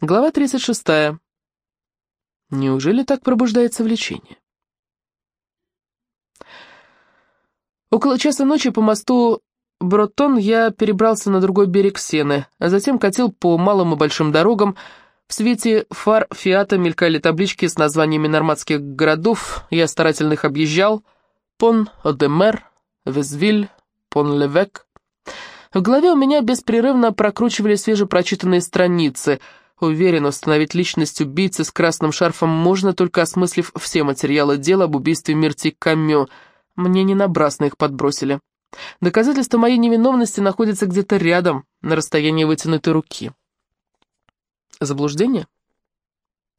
Глава 36. Неужели так пробуждается влечение? Около часа ночи по мосту Бротон я перебрался на другой берег Сены, а затем катил по малым и большим дорогам. В свете фар Фиата мелькали таблички с названиями нормандских городов, я старательно их объезжал. Пон-Одемер, Везвиль, Пон-Левек. В голове у меня беспрерывно прокручивали свежепрочитанные страницы — Уверен, установить личность убийцы с красным шарфом можно, только осмыслив все материалы дела об убийстве Мирти Камё. Мне не набрасно их подбросили. Доказательство моей невиновности находится где-то рядом, на расстоянии вытянутой руки. Заблуждение?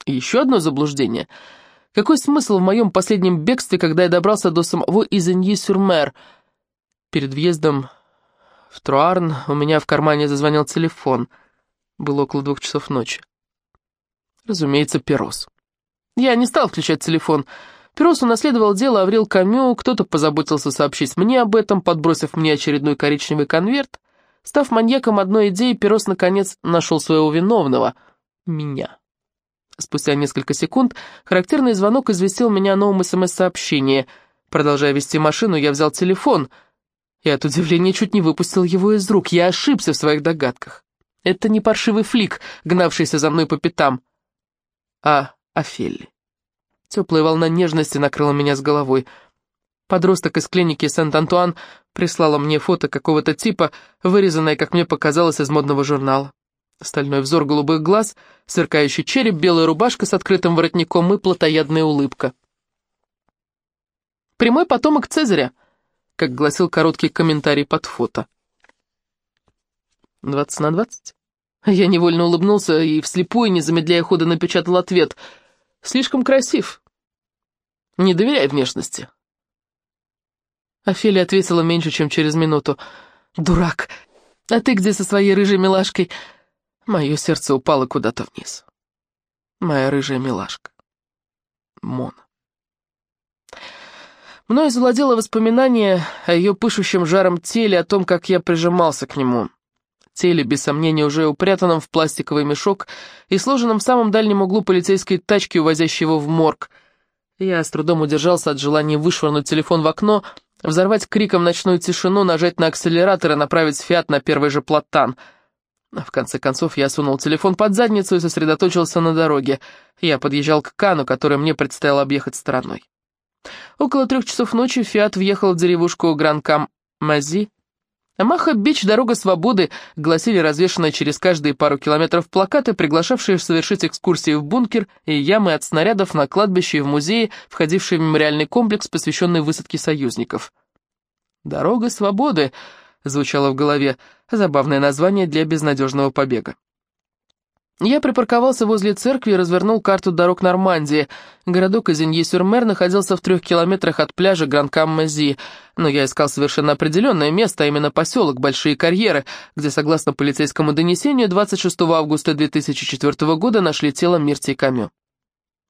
еще одно заблуждение. Какой смысл в моем последнем бегстве, когда я добрался до самого Изеньи-Сюрмер? Перед въездом в Труарн у меня в кармане зазвонил телефон — было около двух часов ночи. Разумеется, Перос. Я не стал включать телефон. Перос унаследовал дело Аврил Камю, кто-то позаботился сообщить мне об этом, подбросив мне очередной коричневый конверт. Став маньяком одной идеи, Перос наконец нашел своего виновного — меня. Спустя несколько секунд характерный звонок известил меня о новом СМС-сообщении. Продолжая вести машину, я взял телефон и от удивления чуть не выпустил его из рук. Я ошибся в своих догадках. Это не паршивый флик, гнавшийся за мной по пятам, а Офелли. Теплая волна нежности накрыла меня с головой. Подросток из клиники Сент-Антуан прислала мне фото какого-то типа, вырезанное, как мне показалось, из модного журнала. Стальной взор голубых глаз, сверкающий череп, белая рубашка с открытым воротником и плотоядная улыбка. «Прямой потомок Цезаря», как гласил короткий комментарий под фото. «Двадцать на двадцать?» Я невольно улыбнулся и вслепую, не замедляя хода, напечатал ответ. «Слишком красив. Не доверяй внешности». Офелия ответила меньше, чем через минуту. «Дурак, а ты где со своей рыжей милашкой?» Мое сердце упало куда-то вниз. Моя рыжая милашка. Мона. Мною завладело воспоминание о ее пышущем жаром теле, о том, как я прижимался к нему теле, без сомнения уже упрятанном в пластиковый мешок и сложенном в самом дальнем углу полицейской тачки, увозящей его в морг. Я с трудом удержался от желания вышвырнуть телефон в окно, взорвать криком ночную тишину, нажать на акселератор и направить «Фиат» на первый же платан. В конце концов, я сунул телефон под задницу и сосредоточился на дороге. Я подъезжал к Кану, который мне предстояло объехать стороной. Около трех часов ночи «Фиат» въехал в деревушку Гранкам-Мази, Маха-Бич «Дорога свободы» гласили развешанные через каждые пару километров плакаты, приглашавшие совершить экскурсии в бункер и ямы от снарядов на кладбище и в музее, входившие в мемориальный комплекс, посвященный высадке союзников. «Дорога свободы» звучало в голове, забавное название для безнадежного побега. Я припарковался возле церкви и развернул карту дорог Нормандии. Городок Изенье-Сюрмер находился в трех километрах от пляжа Гран-Кам-Мази, но я искал совершенно определенное место, а именно поселок Большие Карьеры, где, согласно полицейскому донесению, 26 августа 2004 года нашли тело Мирти Камю.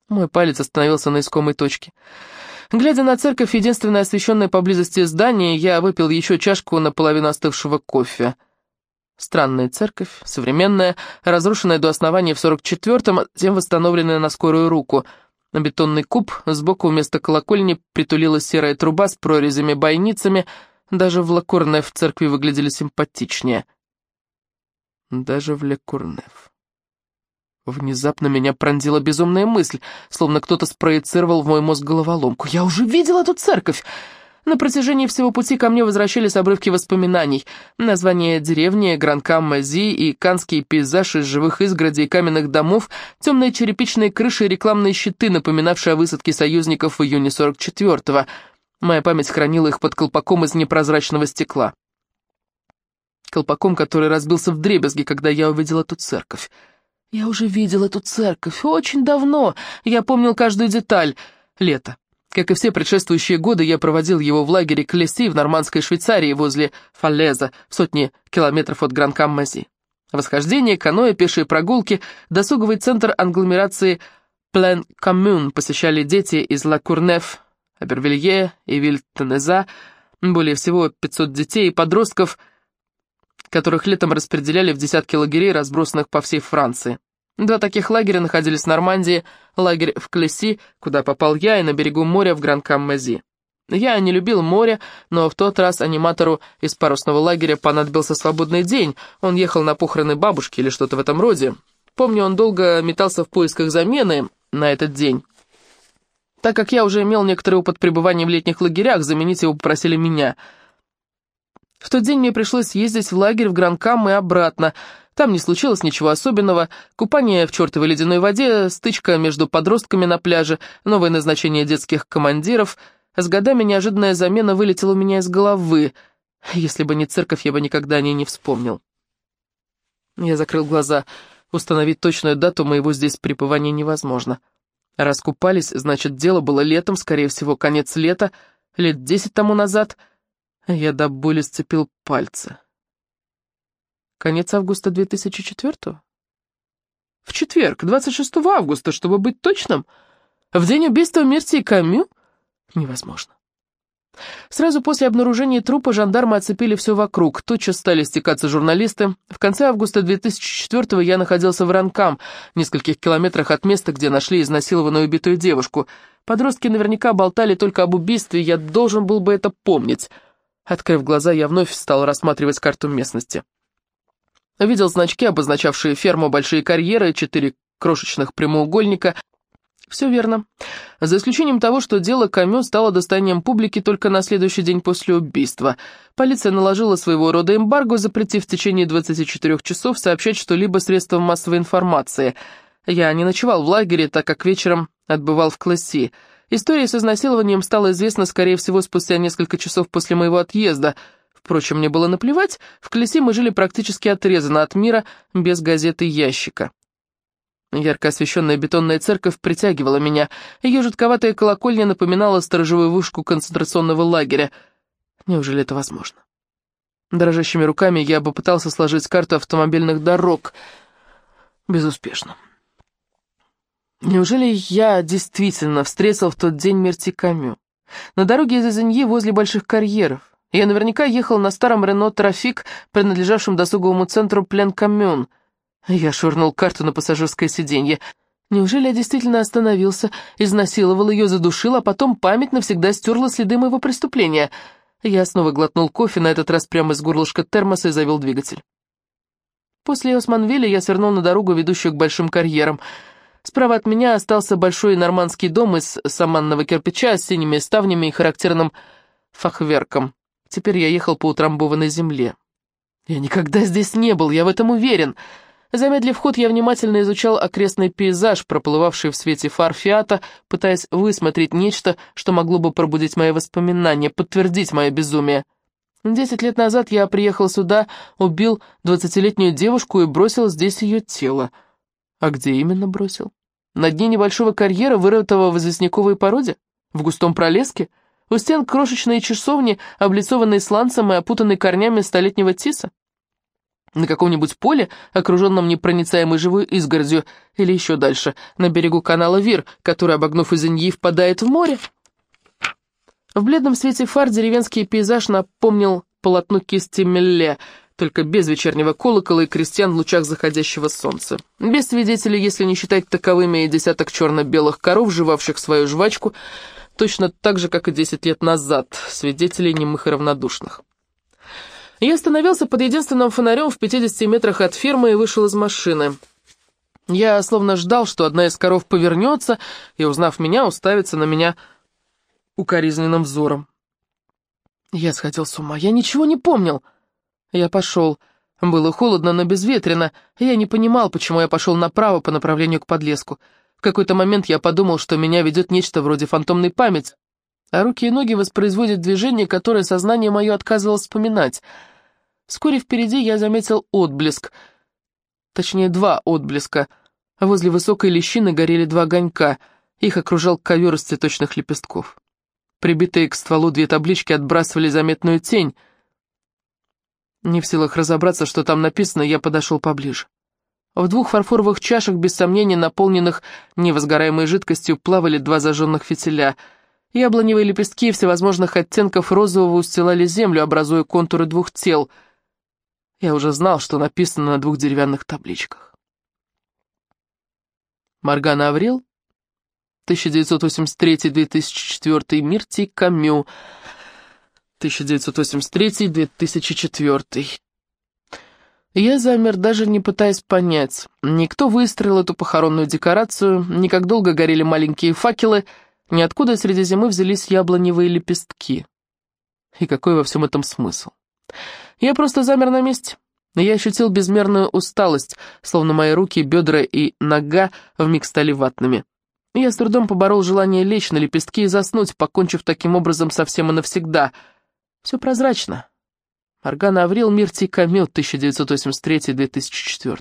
Мой палец остановился на искомой точке. Глядя на церковь, единственное освещенное поблизости здание, я выпил еще чашку наполовину остывшего кофе. Странная церковь, современная, разрушенная до основания в 44-м, а затем восстановленная на скорую руку. На бетонный куб сбоку вместо колокольни притулилась серая труба с прорезями-бойницами, даже в Лакурнеф церкви выглядели симпатичнее. Даже в Лекурнеф. Внезапно меня пронзила безумная мысль, словно кто-то спроецировал в мой мозг головоломку. «Я уже видел эту церковь!» На протяжении всего пути ко мне возвращались обрывки воспоминаний. Название деревни, Гранкам-Мази и канский пейзаж из живых изгородей и каменных домов, темные черепичные крыши и рекламные щиты, напоминавшие о высадке союзников в июне 44-го. Моя память хранила их под колпаком из непрозрачного стекла. Колпаком, который разбился в дребезги, когда я увидел эту церковь. Я уже видел эту церковь очень давно. Я помнил каждую деталь. Лето. Как и все предшествующие годы, я проводил его в лагере Клесси в нормандской Швейцарии возле Фаллеза, сотни километров от Гран-Кам-Мази. Восхождение, каноэ, пешие прогулки, досуговый центр англомерации Плен Коммюн посещали дети из Ла Курнеф, Абервилье и Вильтенеза, более всего 500 детей и подростков, которых летом распределяли в десятки лагерей, разбросанных по всей Франции. Два таких лагеря находились в Нормандии, лагерь в Клесси, куда попал я, и на берегу моря в Гран-Кам-Мази. Я не любил море, но в тот раз аниматору из парусного лагеря понадобился свободный день. Он ехал на похороны бабушки или что-то в этом роде. Помню, он долго метался в поисках замены на этот день. Так как я уже имел некоторый опыт пребывания в летних лагерях, заменить его попросили меня. В тот день мне пришлось съездить в лагерь в Гранкам и обратно. Там не случилось ничего особенного. Купание в чертовой ледяной воде, стычка между подростками на пляже, новое назначение детских командиров — с годами неожиданная замена вылетела у меня из головы. Если бы не церковь, я бы никогда о ней не вспомнил. Я закрыл глаза. Установить точную дату моего здесь пребывания невозможно. Раз купались, значит, дело было летом, скорее всего, конец лета, лет десять тому назад. Я до боли сцепил пальцы. Конец августа 2004-го? В четверг, 26 августа, чтобы быть точным. В день убийства Мерти и Камю? Невозможно. Сразу после обнаружения трупа жандармы оцепили все вокруг, тотчас стали стекаться журналисты. В конце августа 2004-го я находился в Ранкам, в нескольких километрах от места, где нашли изнасилованную убитую девушку. Подростки наверняка болтали только об убийстве, я должен был бы это помнить. Открыв глаза, я вновь стал рассматривать карту местности. Видел значки, обозначавшие ферму «Большие карьеры», четыре крошечных прямоугольника — все верно. За исключением того, что дело Камё стало достоянием публики только на следующий день после убийства. Полиция наложила своего рода эмбарго, запретив в течение 24 часов сообщать что-либо средствам массовой информации. Я не ночевал в лагере, так как вечером отбывал в Класси. История с изнасилованием стала известна, скорее всего, спустя несколько часов после моего отъезда. Впрочем, мне было наплевать, в Клесси мы жили практически отрезанно от мира, без газеты ящика. Ярко освещенная бетонная церковь притягивала меня. Ее жутковатая колокольня напоминала сторожевую вышку концентрационного лагеря. Неужели это возможно? Дрожащими руками я попытался сложить карту автомобильных дорог. Безуспешно. Неужели я действительно встретил в тот день Мерти Камю? На дороге из Изеньи возле Больших карьеров. Я наверняка ехал на старом Рено Трафик, принадлежавшем досуговому центру Плен Камюн — я швырнул карту на пассажирское сиденье. Неужели я действительно остановился, изнасиловал ее, задушил, а потом память навсегда стерла следы моего преступления? Я снова глотнул кофе, на этот раз прямо из горлышка термоса и завел двигатель. После Османвилля я свернул на дорогу, ведущую к большим карьерам. Справа от меня остался большой нормандский дом из саманного кирпича с синими ставнями и характерным фахверком. Теперь я ехал по утрамбованной земле. Я никогда здесь не был, я в этом уверен. Замедлив ход, я внимательно изучал окрестный пейзаж, проплывавший в свете фар Фиата, пытаясь высмотреть нечто, что могло бы пробудить мои воспоминания, подтвердить мое безумие. Десять лет назад я приехал сюда, убил двадцатилетнюю девушку и бросил здесь ее тело. А где именно бросил? На дне небольшого карьера, вырытого в известняковой породе? В густом пролеске? У стен крошечной часовни, облицованной сланцем и опутанной корнями столетнего тиса? на каком-нибудь поле, окруженном непроницаемой живой изгородью, или еще дальше, на берегу канала Вир, который, обогнув Изеньи, впадает в море. В бледном свете фар деревенский пейзаж напомнил полотно кисти Мелле, только без вечернего колокола и крестьян в лучах заходящего солнца. Без свидетелей, если не считать таковыми и десяток черно-белых коров, жевавших свою жвачку, точно так же, как и десять лет назад, свидетелей немых и равнодушных. Я остановился под единственным фонарем в 50 метрах от фермы и вышел из машины. Я словно ждал, что одна из коров повернется и, узнав меня, уставится на меня укоризненным взором. Я сходил с ума, я ничего не помнил. Я пошел. Было холодно, но безветренно. Я не понимал, почему я пошел направо по направлению к подлеску. В какой-то момент я подумал, что меня ведет нечто вроде фантомной памяти, а руки и ноги воспроизводят движение, которое сознание мое отказывалось вспоминать — Вскоре впереди я заметил отблеск, точнее два отблеска. Возле высокой лещины горели два огонька, их окружал ковер из цветочных лепестков. Прибитые к стволу две таблички отбрасывали заметную тень. Не в силах разобраться, что там написано, я подошел поближе. В двух фарфоровых чашах, без сомнения наполненных невозгораемой жидкостью, плавали два зажженных фитиля — Яблоневые лепестки всевозможных оттенков розового устилали землю, образуя контуры двух тел — я уже знал, что написано на двух деревянных табличках. Маргана Аврил, 1983-2004, Мирти Камю, 1983-2004. Я замер, даже не пытаясь понять, никто выстроил эту похоронную декорацию, ни как долго горели маленькие факелы, ни откуда среди зимы взялись яблоневые лепестки. И какой во всем этом смысл? Я просто замер на месте. Я ощутил безмерную усталость, словно мои руки, бедра и нога вмиг стали ватными. Я с трудом поборол желание лечь на лепестки и заснуть, покончив таким образом совсем и навсегда. Все прозрачно. Моргана Аврил, Мирти Камил, 1983-2004.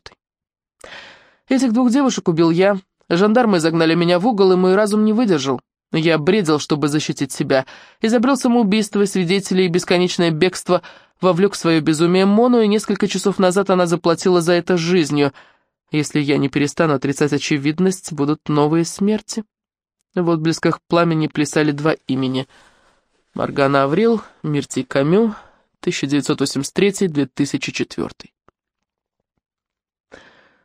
Этих двух девушек убил я. Жандармы загнали меня в угол, и мой разум не выдержал. Я бредил, чтобы защитить себя. Изобрел самоубийство, свидетелей и бесконечное бегство, вовлек в свое безумие Мону, и несколько часов назад она заплатила за это жизнью. Если я не перестану отрицать очевидность, будут новые смерти. В отблесках пламени плясали два имени. Маргана Аврил, Мирти Камю, 1983-2004.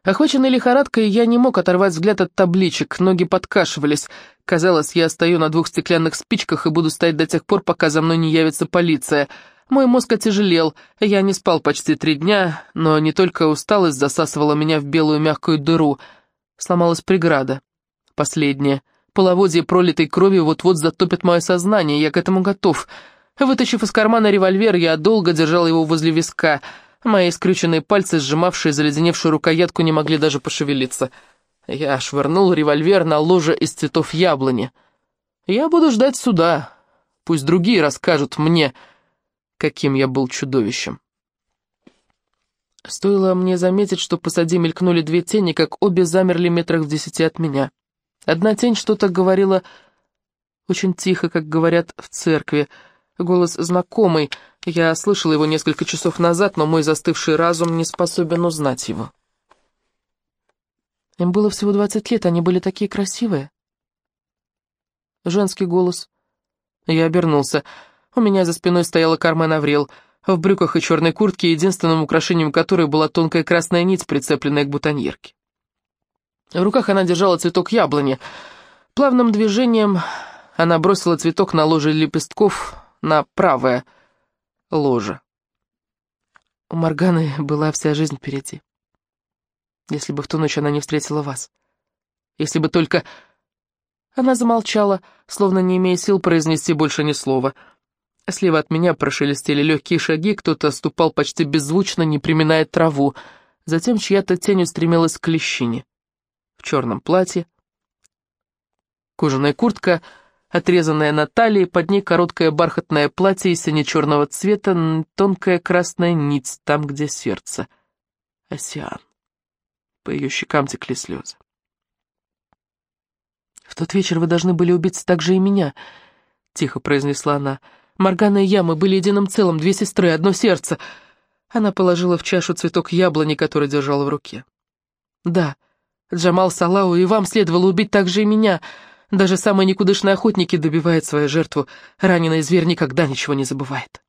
Охваченный лихорадкой, я не мог оторвать взгляд от табличек, ноги подкашивались. Казалось, я стою на двух стеклянных спичках и буду стоять до тех пор, пока за мной не явится полиция. Мой мозг отяжелел, я не спал почти три дня, но не только усталость засасывала меня в белую мягкую дыру. Сломалась преграда. Последняя. Половодье пролитой крови вот-вот затопит мое сознание, я к этому готов. Вытащив из кармана револьвер, я долго держал его возле виска — Мои скрюченные пальцы, сжимавшие заледеневшую рукоятку, не могли даже пошевелиться. Я швырнул револьвер на ложе из цветов яблони. Я буду ждать суда. Пусть другие расскажут мне, каким я был чудовищем. Стоило мне заметить, что позади мелькнули две тени, как обе замерли метрах в десяти от меня. Одна тень что-то говорила очень тихо, как говорят в церкви, — Голос знакомый. Я слышал его несколько часов назад, но мой застывший разум не способен узнать его. Им было всего двадцать лет, они были такие красивые. Женский голос. Я обернулся. У меня за спиной стояла Кармен Аврил, в брюках и черной куртке, единственным украшением которой была тонкая красная нить, прицепленная к бутоньерке. В руках она держала цветок яблони. Плавным движением она бросила цветок на ложе лепестков, на правое ложе. У Морганы была вся жизнь впереди. Если бы в ту ночь она не встретила вас. Если бы только... Она замолчала, словно не имея сил произнести больше ни слова. Слева от меня прошелестели легкие шаги, кто-то ступал почти беззвучно, не приминая траву. Затем чья-то тень устремилась к лещине. В черном платье. Кожаная куртка отрезанная на талии, под ней короткое бархатное платье из сине-черного цвета, тонкая красная нить там, где сердце. Осиан. По ее щекам текли слезы. «В тот вечер вы должны были убить также и меня», — тихо произнесла она. «Моргана и я, мы были единым целым, две сестры, одно сердце». Она положила в чашу цветок яблони, который держала в руке. «Да, Джамал Салау, и вам следовало убить также и меня», — даже самые никудышные охотники добивают свою жертву. Раненый зверь никогда ничего не забывает.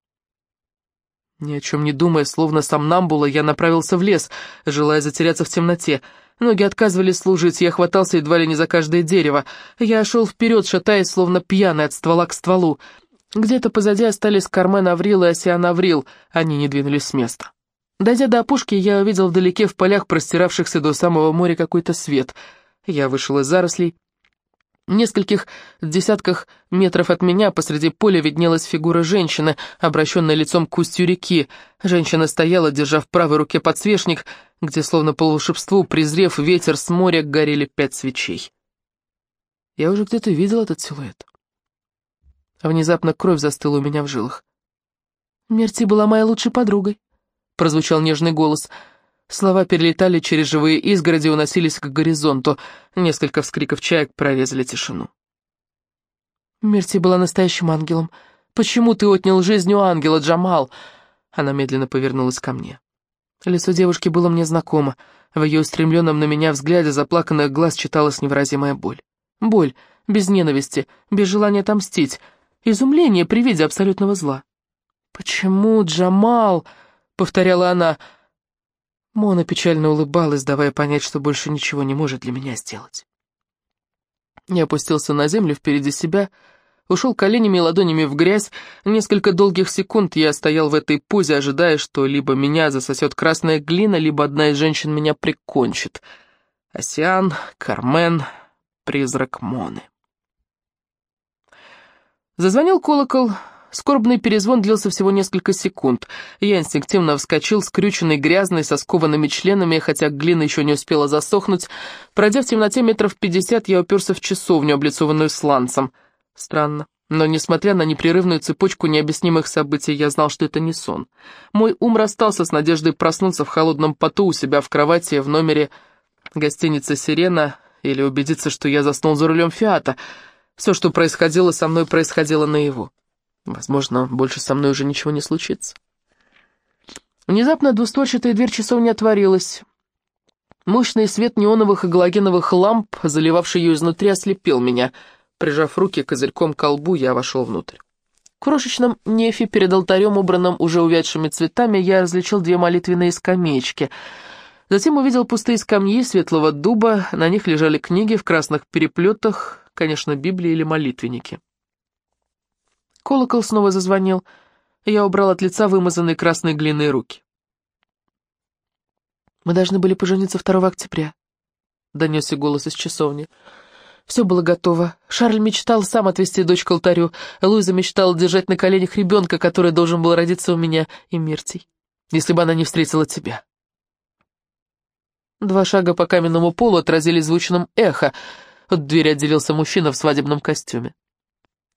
Ни о чем не думая, словно сам Намбула, я направился в лес, желая затеряться в темноте. Ноги отказывались служить, я хватался едва ли не за каждое дерево. Я шел вперед, шатаясь, словно пьяный от ствола к стволу. Где-то позади остались Кармен Аврил и Осиан Аврил, они не двинулись с места. Дойдя до опушки, я увидел вдалеке в полях, простиравшихся до самого моря, какой-то свет. Я вышел из зарослей, в нескольких десятках метров от меня посреди поля виднелась фигура женщины, обращенная лицом к устью реки. Женщина стояла, держа в правой руке подсвечник, где, словно по волшебству, презрев ветер с моря, горели пять свечей. Я уже где-то видел этот силуэт. Внезапно кровь застыла у меня в жилах. «Мерти была моей лучшей подругой», — прозвучал нежный голос — Слова перелетали через живые изгороди и уносились к горизонту. Несколько вскриков чаек прорезали тишину. Мерти была настоящим ангелом. Почему ты отнял жизнь у ангела, Джамал?» Она медленно повернулась ко мне. Лицо девушки было мне знакомо. В ее устремленном на меня взгляде заплаканных глаз читалась невыразимая боль. Боль, без ненависти, без желания отомстить, изумление при виде абсолютного зла. «Почему, Джамал?» — повторяла она — Мона печально улыбалась, давая понять, что больше ничего не может для меня сделать. Я опустился на землю впереди себя, ушел коленями и ладонями в грязь. Несколько долгих секунд я стоял в этой позе, ожидая, что либо меня засосет красная глина, либо одна из женщин меня прикончит. Осиан, Кармен, призрак Моны. Зазвонил колокол, скорбный перезвон длился всего несколько секунд. Я инстинктивно вскочил, скрюченный, грязный, со скованными членами, хотя глина еще не успела засохнуть. Пройдя в темноте метров пятьдесят, я уперся в часовню, облицованную сланцем. Странно. Но, несмотря на непрерывную цепочку необъяснимых событий, я знал, что это не сон. Мой ум расстался с надеждой проснуться в холодном поту у себя в кровати в номере гостиницы «Сирена» или убедиться, что я заснул за рулем «Фиата». Все, что происходило со мной, происходило наяву. Возможно, больше со мной уже ничего не случится. Внезапно двустворчатая дверь часовни отворилась. Мощный свет неоновых и галогеновых ламп, заливавший ее изнутри, ослепил меня. Прижав руки козырьком к колбу, я вошел внутрь. В крошечном нефе перед алтарем, убранным уже увядшими цветами, я различил две молитвенные скамеечки. Затем увидел пустые скамьи светлого дуба, на них лежали книги в красных переплетах, конечно, Библии или молитвенники. Колокол снова зазвонил, я убрал от лица вымазанные красной глиной руки. «Мы должны были пожениться 2 октября», — донесся голос из часовни. Все было готово. Шарль мечтал сам отвезти дочь к алтарю. Луиза мечтала держать на коленях ребенка, который должен был родиться у меня, и Миртий, если бы она не встретила тебя. Два шага по каменному полу отразили звучным эхо — от двери отделился мужчина в свадебном костюме.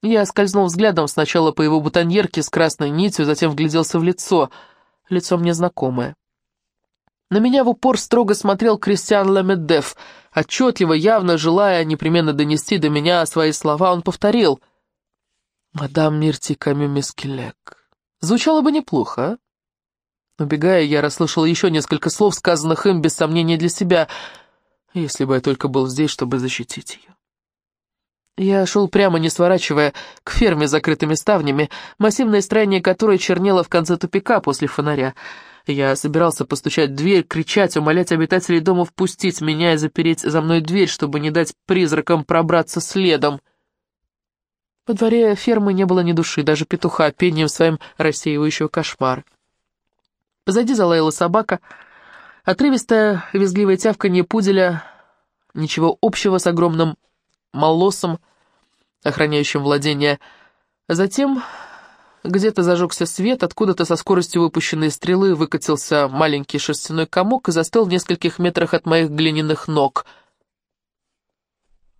Я скользнул взглядом сначала по его бутоньерке с красной нитью, затем вгляделся в лицо. Лицо мне знакомое. На меня в упор строго смотрел Кристиан Ламедеф. Отчетливо, явно желая непременно донести до меня свои слова, он повторил. «Мадам Мирти Камю Мискелек». Звучало бы неплохо, а? Убегая, я расслышал еще несколько слов, сказанных им без сомнения для себя — если бы я только был здесь, чтобы защитить ее. Я шел прямо, не сворачивая, к ферме с закрытыми ставнями, массивное строение которой чернело в конце тупика после фонаря. Я собирался постучать в дверь, кричать, умолять обитателей дома впустить меня и запереть за мной дверь, чтобы не дать призракам пробраться следом. Во дворе фермы не было ни души, даже петуха, пением своим рассеивающего кошмар. Позади залаяла собака — Отрывистое визгливое тявканье пуделя, ничего общего с огромным молосом, охраняющим владение. Затем где-то зажегся свет, откуда-то со скоростью выпущенной стрелы выкатился маленький шерстяной комок и застыл в нескольких метрах от моих глиняных ног.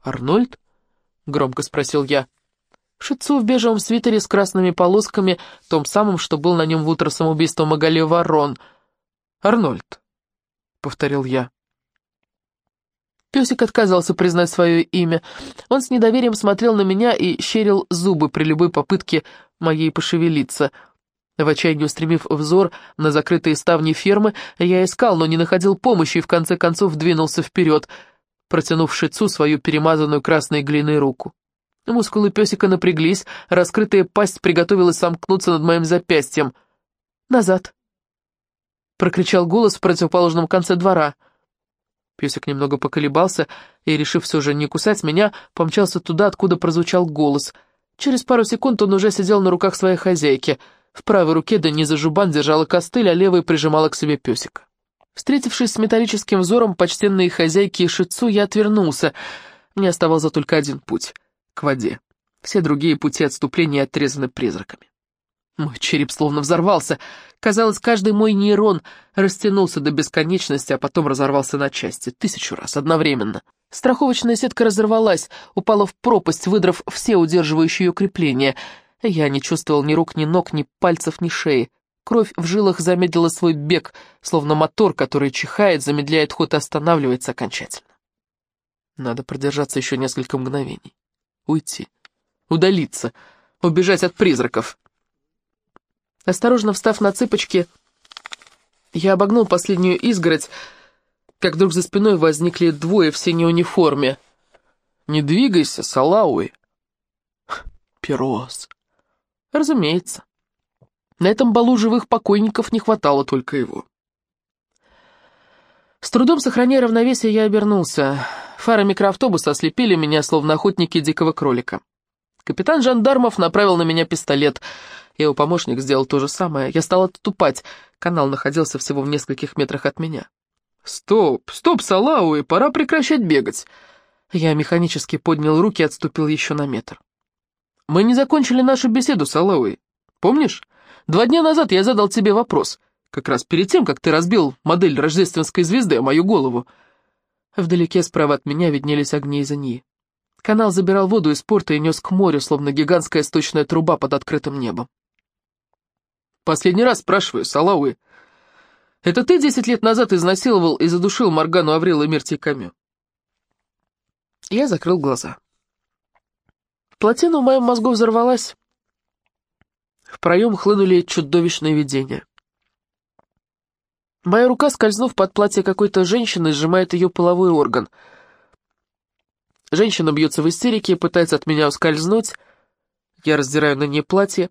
«Арнольд?» — громко спросил я. Шицу в бежевом свитере с красными полосками, том самом, что был на нем в утро самоубийства Магали Ворон. «Арнольд, — повторил я. Песик отказался признать свое имя. Он с недоверием смотрел на меня и щерил зубы при любой попытке моей пошевелиться. В отчаянии устремив взор на закрытые ставни фермы, я искал, но не находил помощи и в конце концов двинулся вперед, протянув шицу свою перемазанную красной глиной руку. Мускулы песика напряглись, раскрытая пасть приготовилась сомкнуться над моим запястьем. «Назад!» прокричал голос в противоположном конце двора. Песик немного поколебался и, решив все же не кусать меня, помчался туда, откуда прозвучал голос. Через пару секунд он уже сидел на руках своей хозяйки. В правой руке Дениза Жубан держала костыль, а левой прижимала к себе песика. Встретившись с металлическим взором почтенной хозяйки и шицу, я отвернулся. Мне оставался только один путь — к воде. Все другие пути отступления отрезаны призраками. Мой череп словно взорвался. Казалось, каждый мой нейрон растянулся до бесконечности, а потом разорвался на части. Тысячу раз, одновременно. Страховочная сетка разорвалась, упала в пропасть, выдрав все удерживающие ее крепления. Я не чувствовал ни рук, ни ног, ни пальцев, ни шеи. Кровь в жилах замедлила свой бег, словно мотор, который чихает, замедляет ход и останавливается окончательно. Надо продержаться еще несколько мгновений. Уйти. Удалиться. Убежать от призраков. Осторожно встав на цыпочки, я обогнул последнюю изгородь, как вдруг за спиной возникли двое в синей униформе. «Не двигайся, Салауи!» «Пирос!» «Разумеется. На этом балу живых покойников не хватало только его». С трудом сохраняя равновесие, я обернулся. Фары микроавтобуса ослепили меня, словно охотники дикого кролика. Капитан жандармов направил на меня пистолет. Его помощник сделал то же самое. Я стал отступать. Канал находился всего в нескольких метрах от меня. «Стоп, стоп, Салауи, пора прекращать бегать!» Я механически поднял руки и отступил еще на метр. «Мы не закончили нашу беседу, Салауи. Помнишь? Два дня назад я задал тебе вопрос, как раз перед тем, как ты разбил модель рождественской звезды о мою голову. Вдалеке справа от меня виднелись огни из Иньи. Канал забирал воду из порта и нес к морю, словно гигантская сточная труба под открытым небом. «Последний раз спрашиваю, Салауи, это ты десять лет назад изнасиловал и задушил Моргану Аврил и Камю?» Я закрыл глаза. Плотина в моем мозгу взорвалась. В проем хлынули чудовищные видения. Моя рука, скользнув под платье какой-то женщины, сжимает ее половой орган. Женщина бьется в истерике, пытается от меня ускользнуть. Я раздираю на ней платье.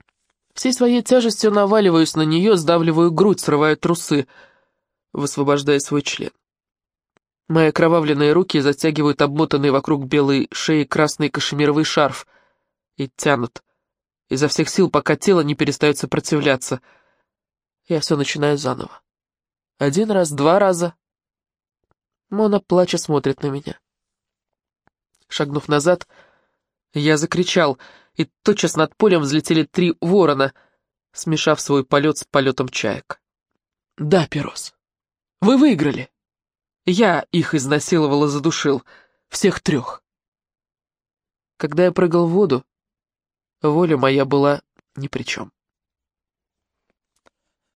Всей своей тяжестью наваливаюсь на нее, сдавливаю грудь, срываю трусы, высвобождая свой член. Мои окровавленные руки затягивают обмотанный вокруг белой шеи красный кашемировый шарф и тянут. Изо всех сил, пока тело не перестает сопротивляться. Я все начинаю заново. Один раз, два раза. Мона, плача, смотрит на меня. Шагнув назад, я закричал, и тотчас над полем взлетели три ворона, смешав свой полет с полетом чаек. «Да, Перос, вы выиграли. Я их изнасиловал и задушил, всех трех». Когда я прыгал в воду, воля моя была ни при чем.